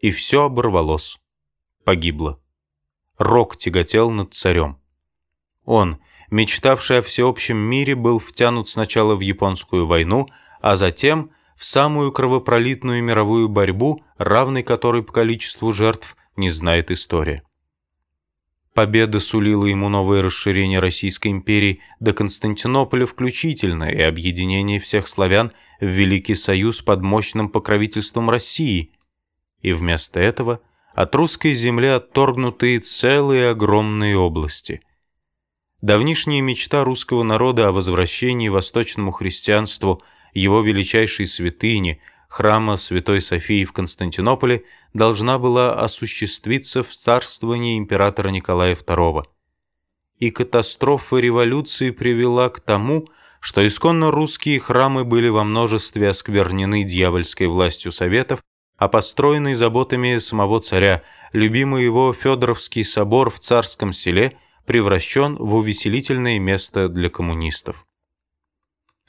И все оборвалось. Погибло. Рок тяготел над царем. Он, мечтавший о всеобщем мире, был втянут сначала в японскую войну, а затем в самую кровопролитную мировую борьбу, равной которой по количеству жертв не знает история. Победа сулила ему новое расширение Российской империи до Константинополя включительно и объединение всех славян в Великий Союз под мощным покровительством России. И вместо этого от русской земли отторгнутые целые огромные области. Давнишняя мечта русского народа о возвращении восточному христианству его величайшей святыни – храма Святой Софии в Константинополе должна была осуществиться в царствовании императора Николая II. И катастрофа революции привела к тому, что исконно русские храмы были во множестве осквернены дьявольской властью советов, а построенный заботами самого царя, любимый его Федоровский собор в Царском селе превращен в увеселительное место для коммунистов.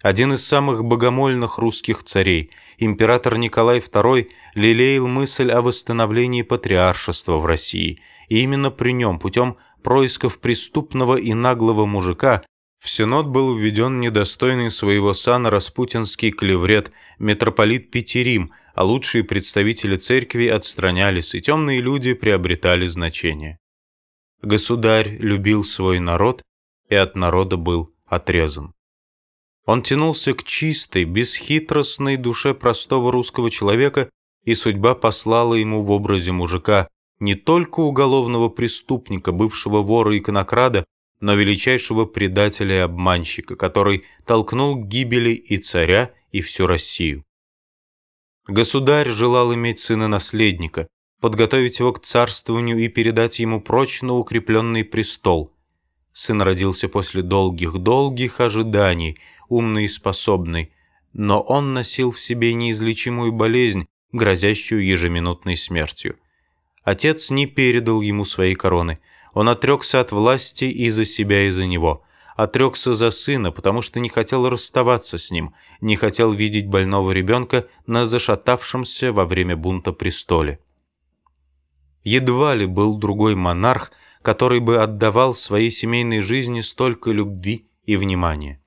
Один из самых богомольных русских царей, император Николай II, лелеял мысль о восстановлении патриаршества в России, и именно при нем, путем происков преступного и наглого мужика, в Синод был введен недостойный своего сана распутинский клеврет митрополит Петерим, а лучшие представители церкви отстранялись, и темные люди приобретали значение. Государь любил свой народ и от народа был отрезан. Он тянулся к чистой, бесхитростной душе простого русского человека, и судьба послала ему в образе мужика не только уголовного преступника, бывшего вора и конокрада, но величайшего предателя и обманщика, который толкнул к гибели и царя, и всю Россию. Государь желал иметь сына-наследника, подготовить его к царствованию и передать ему прочно укрепленный престол. Сын родился после долгих-долгих ожиданий – умный и способный, но он носил в себе неизлечимую болезнь, грозящую ежеминутной смертью. Отец не передал ему своей короны. Он отрекся от власти и за себя, и за него. Отрекся за сына, потому что не хотел расставаться с ним, не хотел видеть больного ребенка на зашатавшемся во время бунта престоле. Едва ли был другой монарх, который бы отдавал своей семейной жизни столько любви и внимания.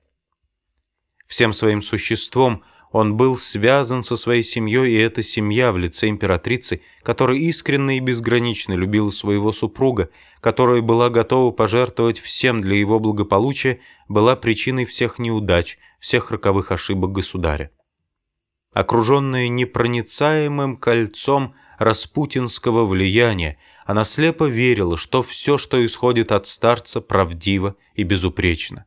Всем своим существом он был связан со своей семьей, и эта семья в лице императрицы, которая искренне и безгранично любила своего супруга, которая была готова пожертвовать всем для его благополучия, была причиной всех неудач, всех роковых ошибок государя. Окруженная непроницаемым кольцом распутинского влияния, она слепо верила, что все, что исходит от старца, правдиво и безупречно.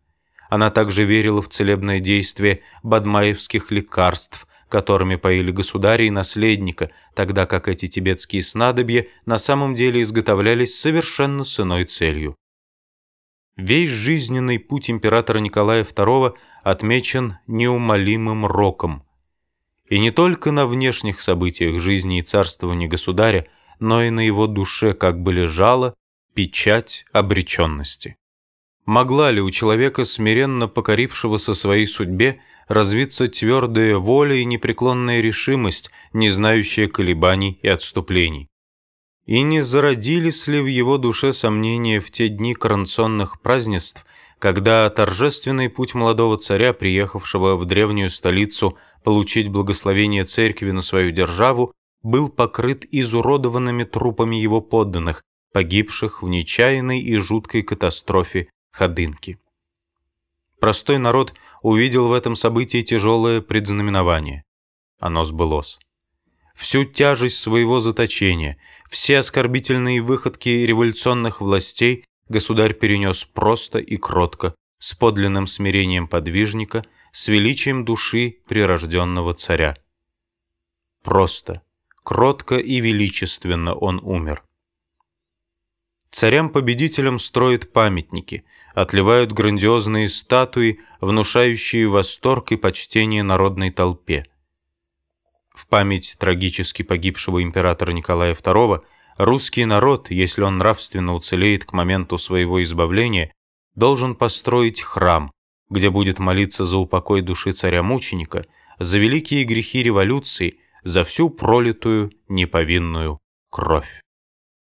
Она также верила в целебное действие бадмаевских лекарств, которыми поили государя и наследника, тогда как эти тибетские снадобья на самом деле изготовлялись совершенно с иной целью. Весь жизненный путь императора Николая II отмечен неумолимым роком. И не только на внешних событиях жизни и царствования государя, но и на его душе как бы лежала печать обреченности. Могла ли у человека, смиренно покорившегося своей судьбе, развиться твердая воля и непреклонная решимость, не знающая колебаний и отступлений? И не зародились ли в его душе сомнения в те дни коронационных празднеств, когда торжественный путь молодого царя, приехавшего в древнюю столицу получить благословение церкви на свою державу, был покрыт изуродованными трупами его подданных, погибших в нечаянной и жуткой катастрофе Ходынки. Простой народ увидел в этом событии тяжелое предзнаменование. Оно сбылось. Всю тяжесть своего заточения, все оскорбительные выходки революционных властей государь перенес просто и кротко, с подлинным смирением подвижника, с величием души прирожденного царя. Просто, кротко и величественно он умер. Царям-победителям строят памятники, отливают грандиозные статуи, внушающие восторг и почтение народной толпе. В память трагически погибшего императора Николая II русский народ, если он нравственно уцелеет к моменту своего избавления, должен построить храм, где будет молиться за упокой души царя-мученика, за великие грехи революции, за всю пролитую неповинную кровь.